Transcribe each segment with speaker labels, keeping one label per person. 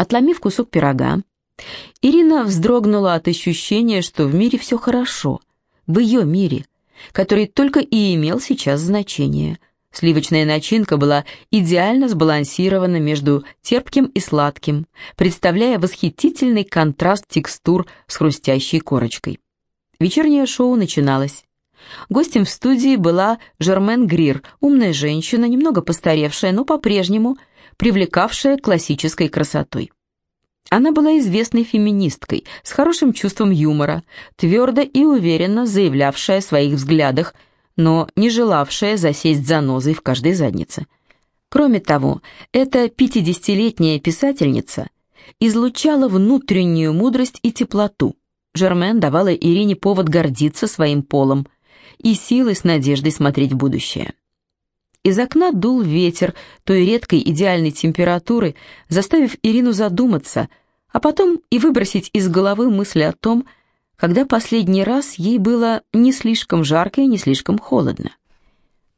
Speaker 1: Отломив кусок пирога, Ирина вздрогнула от ощущения, что в мире все хорошо, в ее мире, который только и имел сейчас значение. Сливочная начинка была идеально сбалансирована между терпким и сладким, представляя восхитительный контраст текстур с хрустящей корочкой. Вечернее шоу начиналось. Гостем в студии была Жермен Грир, умная женщина, немного постаревшая, но по-прежнему привлекавшая классической красотой. Она была известной феминисткой, с хорошим чувством юмора, твердо и уверенно заявлявшая о своих взглядах, но не желавшая засесть занозой в каждой заднице. Кроме того, эта 50-летняя писательница излучала внутреннюю мудрость и теплоту. Жермен давала Ирине повод гордиться своим полом и силой с надеждой смотреть в будущее. Из окна дул ветер той редкой идеальной температуры, заставив Ирину задуматься, а потом и выбросить из головы мысли о том, когда последний раз ей было не слишком жарко и не слишком холодно.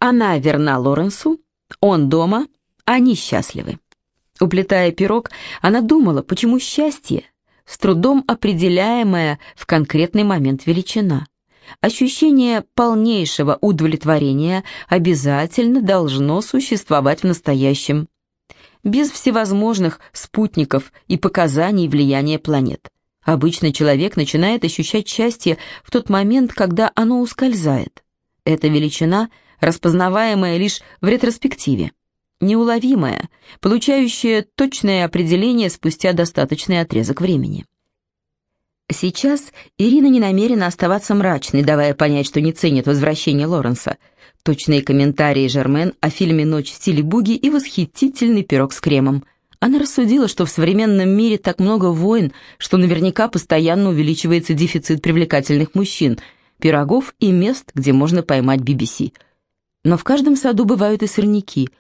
Speaker 1: Она верна Лоренсу, он дома, они счастливы. Уплетая пирог, она думала, почему счастье, с трудом определяемая в конкретный момент величина. Ощущение полнейшего удовлетворения обязательно должно существовать в настоящем, без всевозможных спутников и показаний влияния планет. Обычно человек начинает ощущать счастье в тот момент, когда оно ускользает. Эта величина, распознаваемая лишь в ретроспективе, неуловимая, получающая точное определение спустя достаточный отрезок времени. Сейчас Ирина не намерена оставаться мрачной, давая понять, что не ценит возвращение Лоренса. Точные комментарии Жермен о фильме «Ночь в стиле буги» и восхитительный пирог с кремом. Она рассудила, что в современном мире так много войн, что наверняка постоянно увеличивается дефицит привлекательных мужчин, пирогов и мест, где можно поймать BBC. Но в каждом саду бывают и сорняки.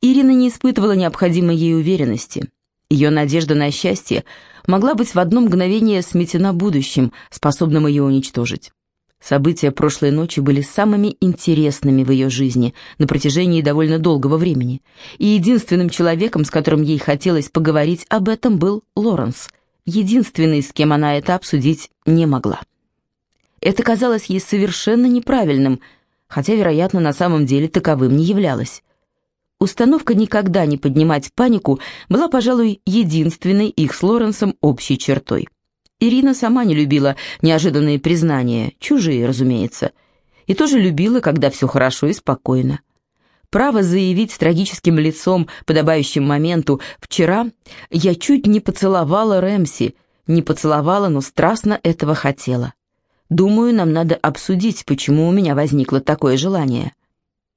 Speaker 1: Ирина не испытывала необходимой ей уверенности. Ее надежда на счастье могла быть в одно мгновение сметена будущим, способным ее уничтожить. События прошлой ночи были самыми интересными в ее жизни на протяжении довольно долгого времени, и единственным человеком, с которым ей хотелось поговорить об этом, был Лоренс, единственный, с кем она это обсудить не могла. Это казалось ей совершенно неправильным, хотя, вероятно, на самом деле таковым не являлось. Установка никогда не поднимать панику была, пожалуй, единственной их с Лоренсом общей чертой. Ирина сама не любила неожиданные признания, чужие, разумеется, и тоже любила, когда все хорошо и спокойно. Право заявить с трагическим лицом, подобающим моменту, «Вчера я чуть не поцеловала Рэмси, не поцеловала, но страстно этого хотела. Думаю, нам надо обсудить, почему у меня возникло такое желание»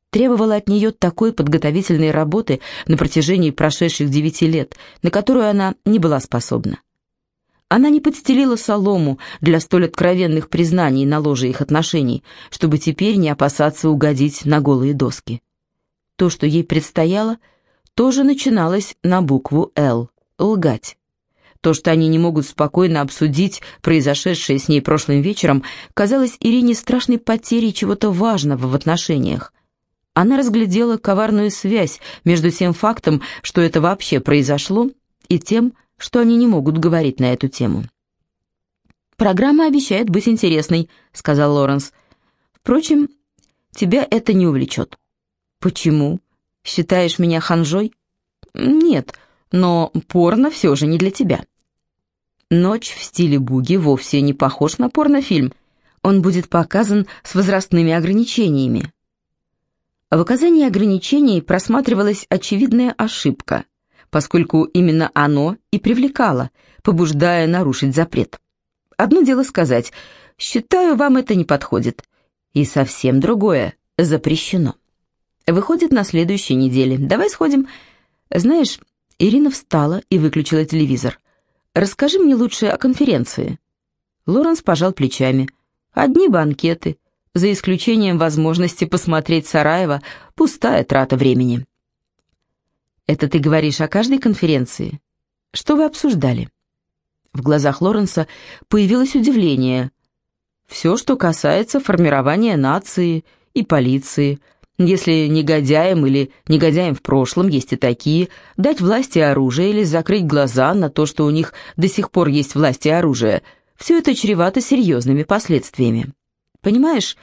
Speaker 1: требовала от нее такой подготовительной работы на протяжении прошедших девяти лет, на которую она не была способна. Она не подстелила солому для столь откровенных признаний на ложе их отношений, чтобы теперь не опасаться угодить на голые доски. То, что ей предстояло, тоже начиналось на букву «Л» — лгать. То, что они не могут спокойно обсудить произошедшее с ней прошлым вечером, казалось Ирине страшной потерей чего-то важного в отношениях. Она разглядела коварную связь между тем фактом, что это вообще произошло, и тем, что они не могут говорить на эту тему. «Программа обещает быть интересной», — сказал Лоренс. «Впрочем, тебя это не увлечет». «Почему? Считаешь меня ханжой?» «Нет, но порно все же не для тебя». «Ночь в стиле буги» вовсе не похож на порнофильм. Он будет показан с возрастными ограничениями. В указании ограничений просматривалась очевидная ошибка, поскольку именно оно и привлекало, побуждая нарушить запрет. Одно дело сказать «считаю, вам это не подходит», и совсем другое «запрещено». Выходит на следующей неделе. Давай сходим. Знаешь, Ирина встала и выключила телевизор. Расскажи мне лучше о конференции. Лоренс пожал плечами. Одни банкеты за исключением возможности посмотреть Сараева, пустая трата времени. «Это ты говоришь о каждой конференции? Что вы обсуждали?» В глазах Лоренса появилось удивление. «Все, что касается формирования нации и полиции, Если негодяям или негодяям в прошлом есть и такие, дать власти оружие или закрыть глаза на то, что у них до сих пор есть власти и оружие, все это чревато серьезными последствиями. Понимаешь,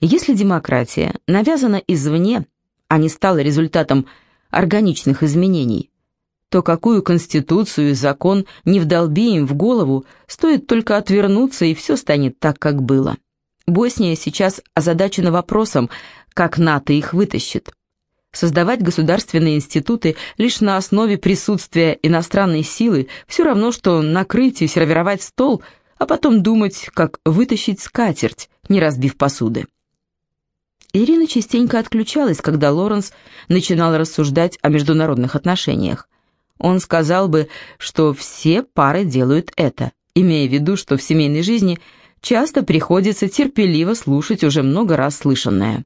Speaker 1: если демократия навязана извне, а не стала результатом органичных изменений, то какую конституцию и закон не вдолби им в голову, стоит только отвернуться, и все станет так, как было. Босния сейчас озадачена вопросом, как НАТО их вытащит. Создавать государственные институты лишь на основе присутствия иностранной силы все равно, что накрыть и сервировать стол, а потом думать, как вытащить скатерть, не разбив посуды. Ирина частенько отключалась, когда Лоренс начинал рассуждать о международных отношениях. Он сказал бы, что все пары делают это, имея в виду, что в семейной жизни часто приходится терпеливо слушать уже много раз слышанное.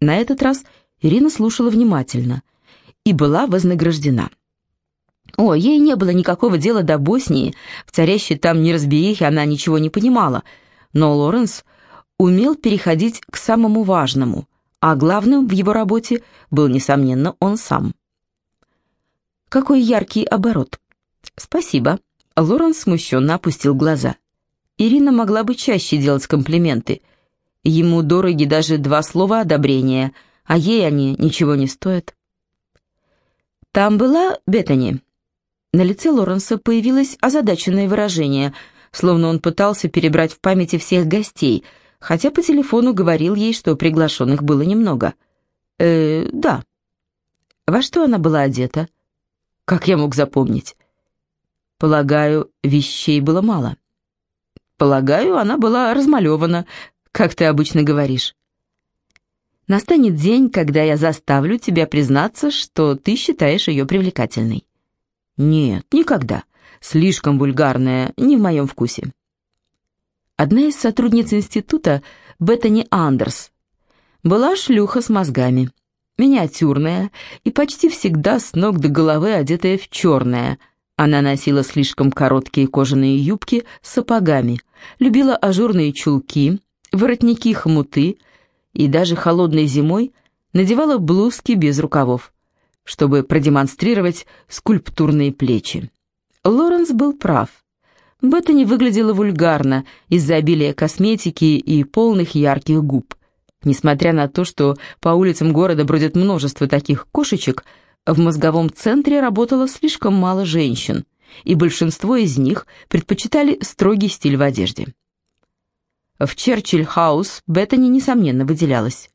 Speaker 1: На этот раз Ирина слушала внимательно и была вознаграждена. О, ей не было никакого дела до Боснии, в царящей там неразберихе она ничего не понимала, но Лоренс умел переходить к самому важному, а главным в его работе был, несомненно, он сам. Какой яркий оборот. Спасибо. Лоренс смущенно опустил глаза. Ирина могла бы чаще делать комплименты, Ему дороги даже два слова одобрения, а ей они ничего не стоят. «Там была Беттани?» На лице Лоренса появилось озадаченное выражение, словно он пытался перебрать в памяти всех гостей, хотя по телефону говорил ей, что приглашенных было немного. «Э, да». «Во что она была одета?» «Как я мог запомнить?» «Полагаю, вещей было мало». «Полагаю, она была размалевана, как ты обычно говоришь. Настанет день, когда я заставлю тебя признаться, что ты считаешь ее привлекательной. Нет, никогда. Слишком вульгарная, не в моем вкусе. Одна из сотрудниц института, Беттани Андерс, была шлюха с мозгами. Миниатюрная и почти всегда с ног до головы одетая в черное. Она носила слишком короткие кожаные юбки с сапогами, любила ажурные чулки, воротники-хомуты и даже холодной зимой надевала блузки без рукавов, чтобы продемонстрировать скульптурные плечи. Лоренс был прав. Беттани выглядела вульгарно из-за обилия косметики и полных ярких губ. Несмотря на то, что по улицам города бродит множество таких кошечек, в мозговом центре работало слишком мало женщин, и большинство из них предпочитали строгий стиль в одежде. В Черчилль-хаус Беттани, несомненно, выделялась.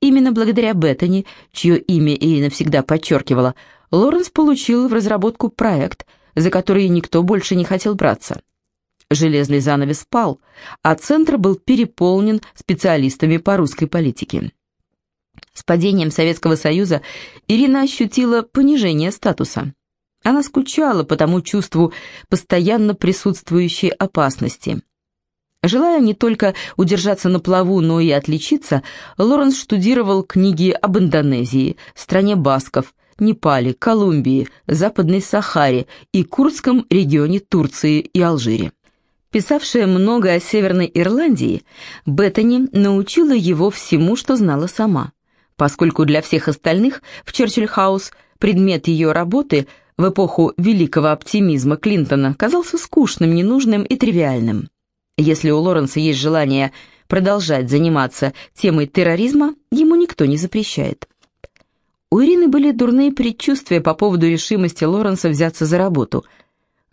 Speaker 1: Именно благодаря Беттани, чье имя Ирина всегда подчеркивала, Лоренс получил в разработку проект, за который никто больше не хотел браться. Железный занавес пал, а центр был переполнен специалистами по русской политике. С падением Советского Союза Ирина ощутила понижение статуса. Она скучала по тому чувству постоянно присутствующей опасности. Желая не только удержаться на плаву, но и отличиться, Лоренс штудировал книги об Индонезии, стране басков, Непале, Колумбии, Западной Сахаре и Курдском регионе Турции и Алжире. Писавшая много о Северной Ирландии, Беттани научила его всему, что знала сама, поскольку для всех остальных в Черчилль-хаус предмет ее работы в эпоху великого оптимизма Клинтона казался скучным, ненужным и тривиальным. Если у Лоренса есть желание продолжать заниматься темой терроризма, ему никто не запрещает. У Ирины были дурные предчувствия по поводу решимости Лоренса взяться за работу,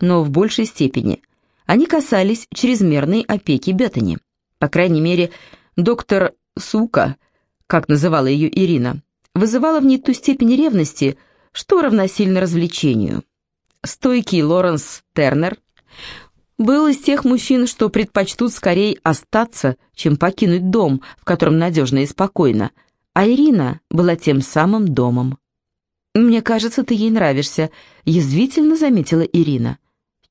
Speaker 1: но в большей степени они касались чрезмерной опеки Беттани. По крайней мере, доктор Сука, как называла ее Ирина, вызывала в ней ту степень ревности, что равносильно развлечению. Стойкий Лоренс Тернер был из тех мужчин, что предпочтут скорее остаться, чем покинуть дом, в котором надежно и спокойно, а Ирина была тем самым домом. «Мне кажется, ты ей нравишься», — язвительно заметила Ирина.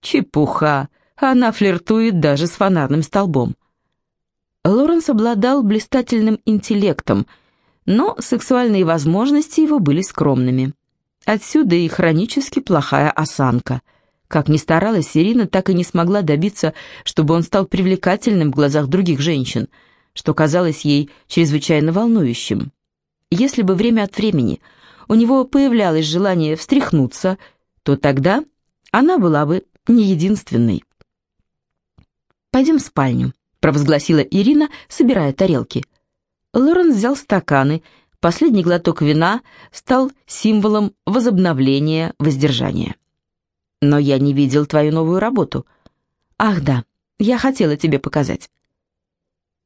Speaker 1: «Чепуха! Она флиртует даже с фонарным столбом». Лоренс обладал блистательным интеллектом, но сексуальные возможности его были скромными. Отсюда и хронически плохая осанка — как ни старалась, Ирина так и не смогла добиться, чтобы он стал привлекательным в глазах других женщин, что казалось ей чрезвычайно волнующим. если бы время от времени у него появлялось желание встряхнуться, то тогда она была бы не единственной. «Пойдем в спальню», — провозгласила Ирина, собирая тарелки. Лоренс взял стаканы, последний глоток вина стал символом возобновления воздержания. «Но я не видел твою новую работу». «Ах да, я хотела тебе показать».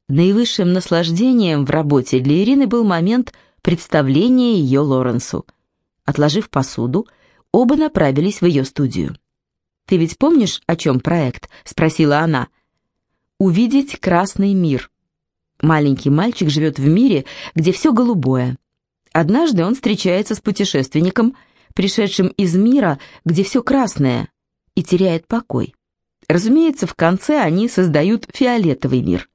Speaker 1: Наивысшим наслаждением в работе для Ирины был момент представления ее Лоренсу. Отложив посуду, оба направились в ее студию. «Ты ведь помнишь, о чем проект?» — спросила она. «Увидеть красный мир». Маленький мальчик живет в мире, где все голубое. Однажды он встречается с путешественником, пришедшим из мира, где все красное, и теряет покой. Разумеется, в конце они создают фиолетовый мир.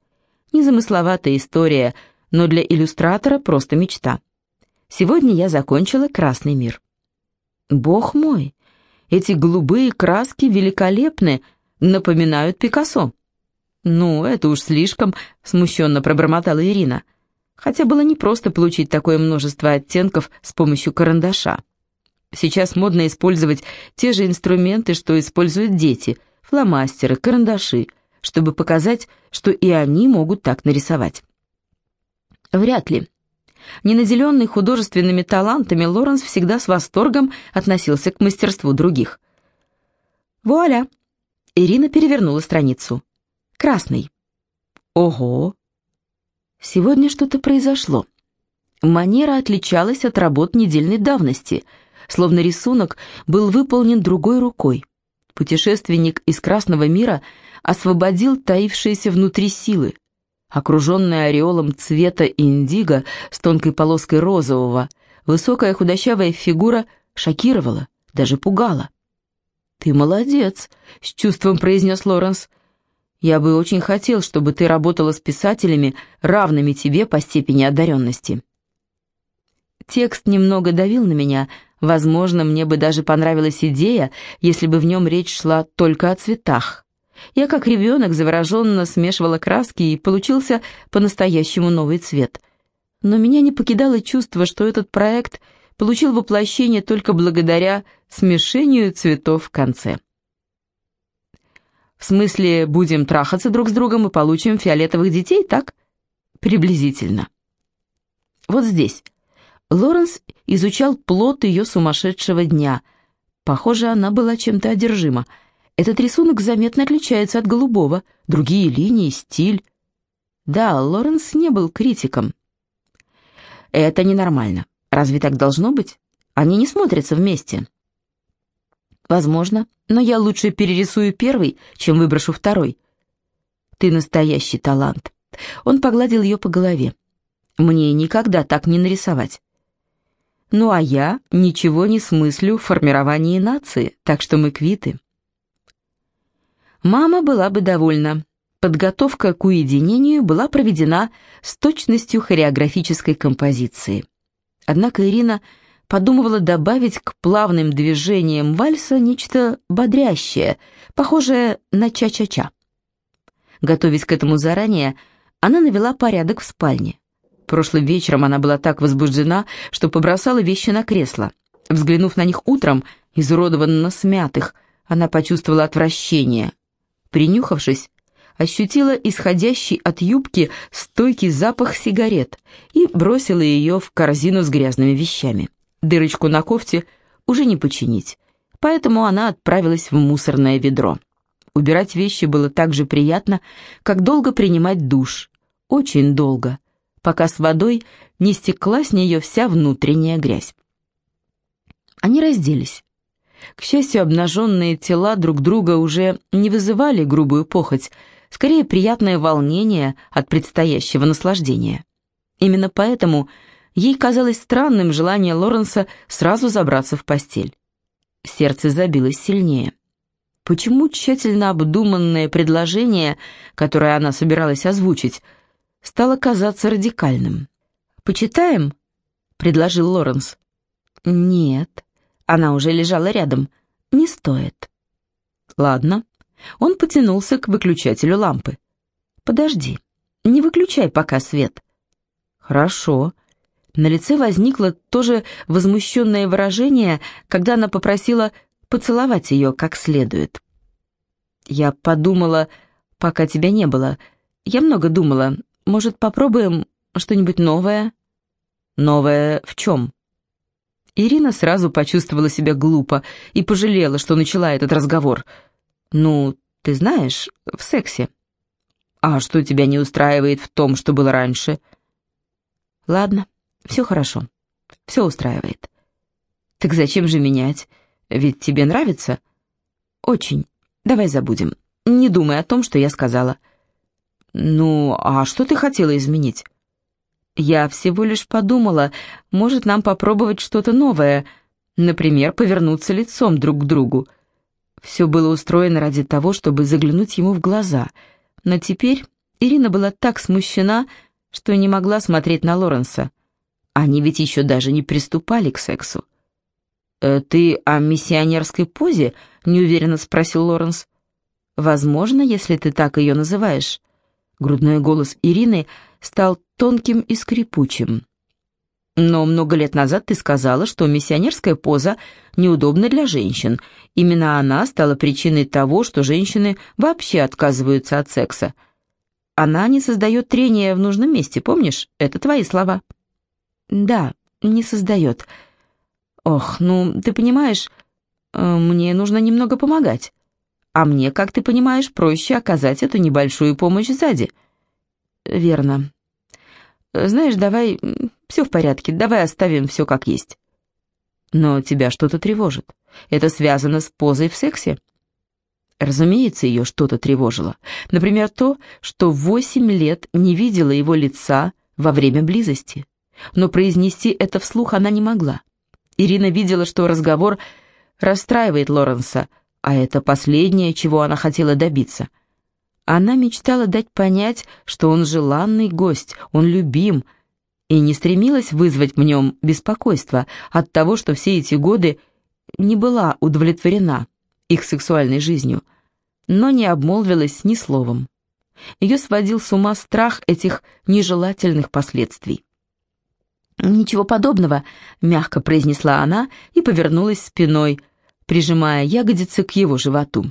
Speaker 1: Незамысловатая история, но для иллюстратора просто мечта. Сегодня я закончила «Красный мир». Бог мой, эти голубые краски великолепны, напоминают Пикассо. «Ну, это уж слишком», — смущенно пробормотала Ирина. Хотя было непросто получить такое множество оттенков с помощью карандаша. Сейчас модно использовать те же инструменты, что используют дети, фломастеры, карандаши — чтобы показать, что и они могут так нарисовать. Вряд ли. Ненаделенный художественными талантами, Лоренс всегда с восторгом относился к мастерству других. Вуаля! Ирина перевернула страницу. Красный. Ого! Сегодня что-то произошло. Манера отличалась от работ недельной давности, словно рисунок был выполнен другой рукой. Путешественник из Красного мира освободил таившиеся внутри силы. Окруженная ореолом цвета индиго с тонкой полоской розового, высокая худощавая фигура шокировала, даже пугала. «Ты молодец», — с чувством произнес Лоренс. «Я бы очень хотел, чтобы ты работала с писателями, равными тебе по степени одаренности». Текст немного давил на меня, возможно, мне бы даже понравилась идея, если бы в нем речь шла только о цветах. Я, как ребенок, завороженно смешивала краски, и получился по-настоящему новый цвет. Но меня не покидало чувство, что этот проект получил воплощение только благодаря смешению цветов в конце. В смысле, будем трахаться друг с другом и получим фиолетовых детей, так? Приблизительно. Вот здесь. Лоренс изучал плод ее сумасшедшего дня. Похоже, она была чем-то одержима. Этот рисунок заметно отличается от голубого, другие линии, стиль. Да, Лоренс не был критиком. Это ненормально. Разве так должно быть? Они не смотрятся вместе. Возможно, но я лучше перерисую первый, чем выброшу второй. Ты настоящий талант. Он погладил ее по голове. Мне никогда так не нарисовать. Ну а я ничего не смыслю в формировании нации, так что мы квиты. Мама была бы довольна. Подготовка к уединению была проведена с точностью хореографической композиции. Однако Ирина подумывала добавить к плавным движениям вальса нечто бодрящее, похожее на ча-ча-ча. Готовясь к этому заранее, она навела порядок в спальне. Прошлым вечером она была так возбуждена, что побросала вещи на кресло. Взглянув на них утром, изуродованно смятых, она почувствовала отвращение, Принюхавшись, ощутила исходящий от юбки стойкий запах сигарет и бросила ее в корзину с грязными вещами. Дырочку на кофте уже не починить, поэтому она отправилась в мусорное ведро. Убирать вещи было так же приятно, как долго принимать душ. Очень долго, пока с водой не стекла с нее вся внутренняя грязь. Они разделись. К счастью, обнаженные тела друг друга уже не вызывали грубую похоть, скорее приятное волнение от предстоящего наслаждения. Именно поэтому ей казалось странным желание Лоренса сразу забраться в постель. Сердце забилось сильнее. Почему тщательно обдуманное предложение, которое она собиралась озвучить, стало казаться радикальным? «Почитаем?» — предложил Лоренс. «Нет», она уже лежала рядом. «Не стоит». «Ладно». Он потянулся к выключателю лампы. «Подожди, не выключай пока свет». «Хорошо». На лице возникло тоже возмущенное выражение, когда она попросила поцеловать ее как следует. «Я подумала, пока тебя не было. Я много думала. Может, попробуем что-нибудь новое?» «Новое в чем?» Ирина сразу почувствовала себя глупо и пожалела, что начала этот разговор. «Ну, ты знаешь, в сексе». «А что тебя не устраивает в том, что было раньше?» «Ладно, все хорошо. Все устраивает». «Так зачем же менять? Ведь тебе нравится?» «Очень. Давай забудем. Не думай о том, что я сказала». «Ну, а что ты хотела изменить?» Я всего лишь подумала, может нам попробовать что-то новое, например, повернуться лицом друг к другу. Все было устроено ради того, чтобы заглянуть ему в глаза, но теперь Ирина была так смущена, что не могла смотреть на Лоренса. Они ведь еще даже не приступали к сексу. «Э, «Ты о миссионерской позе?» — неуверенно спросил Лоренс. «Возможно, если ты так ее называешь». Грудной голос Ирины стал тонким и скрипучим. Но много лет назад ты сказала, что миссионерская поза неудобна для женщин. Именно она стала причиной того, что женщины вообще отказываются от секса. Она не создает трения в нужном месте, помнишь? Это твои слова. Да, не создает. Ох, ну, ты понимаешь, э, мне нужно немного помогать. А мне, как ты понимаешь, проще оказать эту небольшую помощь сзади. Верно. Знаешь, давай... Все в порядке, давай оставим все как есть. Но тебя что-то тревожит. Это связано с позой в сексе? Разумеется, ее что-то тревожило. Например, то, что восемь лет не видела его лица во время близости. Но произнести это вслух она не могла. Ирина видела, что разговор расстраивает Лоренса, а это последнее, чего она хотела добиться — она мечтала дать понять, что он желанный гость, он любим, и не стремилась вызвать в нем беспокойство от того, что все эти годы не была удовлетворена их сексуальной жизнью, но не обмолвилась ни словом. Ее сводил с ума страх этих нежелательных последствий. «Ничего подобного», — мягко произнесла она и повернулась спиной, прижимая ягодицы к его животу.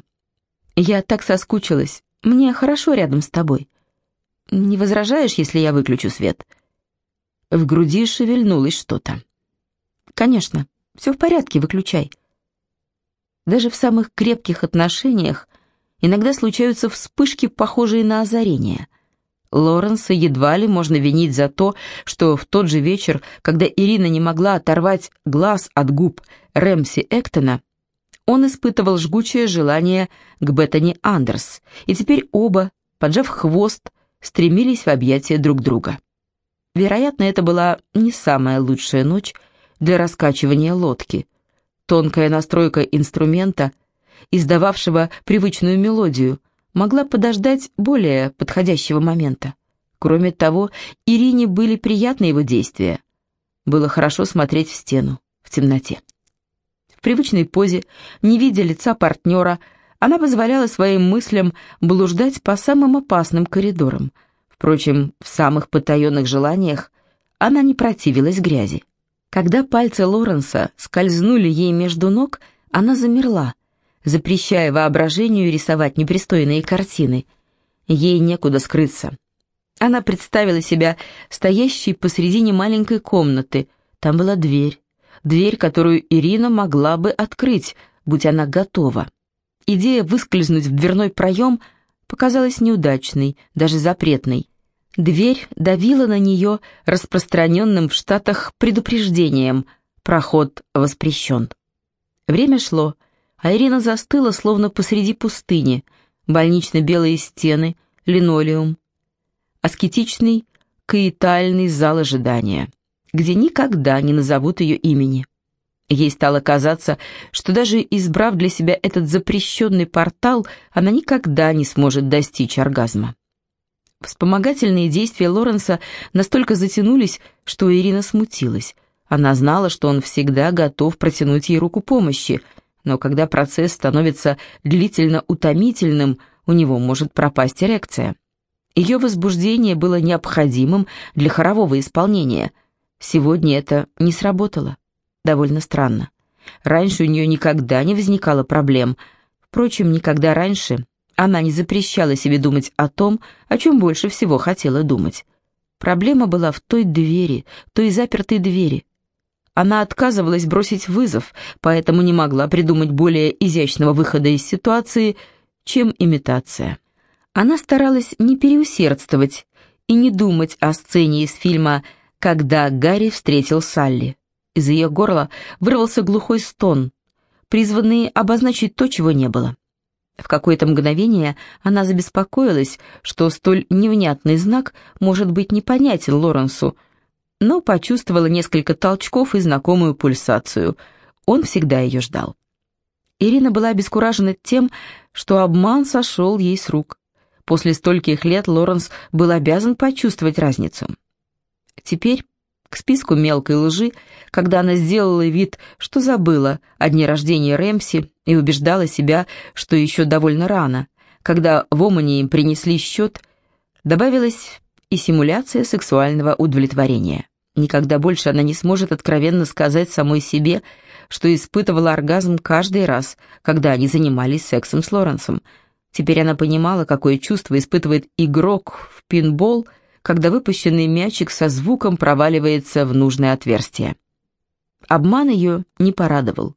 Speaker 1: «Я так соскучилась, мне хорошо рядом с тобой. Не возражаешь, если я выключу свет?» В груди шевельнулось что-то. «Конечно, все в порядке, выключай». Даже в самых крепких отношениях иногда случаются вспышки, похожие на озарение. Лоренса едва ли можно винить за то, что в тот же вечер, когда Ирина не могла оторвать глаз от губ Рэмси Эктона, он испытывал жгучее желание к Беттани Андерс, и теперь оба, поджав хвост, стремились в объятия друг друга. Вероятно, это была не самая лучшая ночь для раскачивания лодки. Тонкая настройка инструмента, издававшего привычную мелодию, могла подождать более подходящего момента. Кроме того, Ирине были приятны его действия. Было хорошо смотреть в стену, в темноте привычной позе, не видя лица партнера, она позволяла своим мыслям блуждать по самым опасным коридорам. Впрочем, в самых потаенных желаниях она не противилась грязи. Когда пальцы Лоренса скользнули ей между ног, она замерла, запрещая воображению рисовать непристойные картины. Ей некуда скрыться. Она представила себя стоящей посредине маленькой комнаты. Там была дверь дверь, которую Ирина могла бы открыть, будь она готова. Идея выскользнуть в дверной проем показалась неудачной, даже запретной. Дверь давила на нее распространенным в Штатах предупреждением «Проход воспрещен». Время шло, а Ирина застыла, словно посреди пустыни, больнично-белые стены, линолеум, аскетичный каэтальный зал ожидания где никогда не назовут ее имени. Ей стало казаться, что даже избрав для себя этот запрещенный портал, она никогда не сможет достичь оргазма. Вспомогательные действия Лоренса настолько затянулись, что Ирина смутилась. Она знала, что он всегда готов протянуть ей руку помощи, но когда процесс становится длительно утомительным, у него может пропасть эрекция. Ее возбуждение было необходимым для хорового исполнения – Сегодня это не сработало. Довольно странно. Раньше у нее никогда не возникало проблем. Впрочем, никогда раньше она не запрещала себе думать о том, о чем больше всего хотела думать. Проблема была в той двери, той запертой двери. Она отказывалась бросить вызов, поэтому не могла придумать более изящного выхода из ситуации, чем имитация. Она старалась не переусердствовать и не думать о сцене из фильма «Когда Гарри встретил Салли». Из ее горла вырвался глухой стон, призванный обозначить то, чего не было. В какое-то мгновение она забеспокоилась, что столь невнятный знак может быть непонятен Лоренсу, но почувствовала несколько толчков и знакомую пульсацию. Он всегда ее ждал. Ирина была обескуражена тем, что обман сошел ей с рук. После стольких лет Лоренс был обязан почувствовать разницу. Теперь к списку мелкой лжи, когда она сделала вид, что забыла о дне рождения Рэмси и убеждала себя, что еще довольно рано, когда в Омане им принесли счет, добавилась и симуляция сексуального удовлетворения. Никогда больше она не сможет откровенно сказать самой себе, что испытывала оргазм каждый раз, когда они занимались сексом с Лоренсом. Теперь она понимала, какое чувство испытывает игрок в пинбол – когда выпущенный мячик со звуком проваливается в нужное отверстие. Обман ее не порадовал.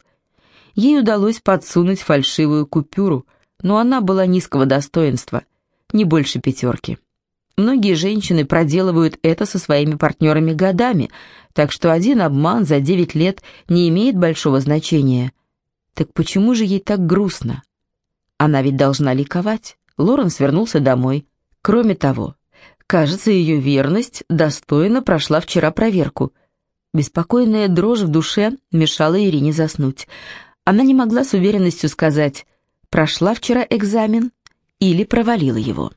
Speaker 1: Ей удалось подсунуть фальшивую купюру, но она была низкого достоинства, не больше пятерки. Многие женщины проделывают это со своими партнерами годами, так что один обман за девять лет не имеет большого значения. Так почему же ей так грустно? Она ведь должна ликовать. Лоренс вернулся домой. Кроме того, Кажется, ее верность достойно прошла вчера проверку. Беспокойная дрожь в душе мешала Ирине заснуть. Она не могла с уверенностью сказать, прошла вчера экзамен или провалила его.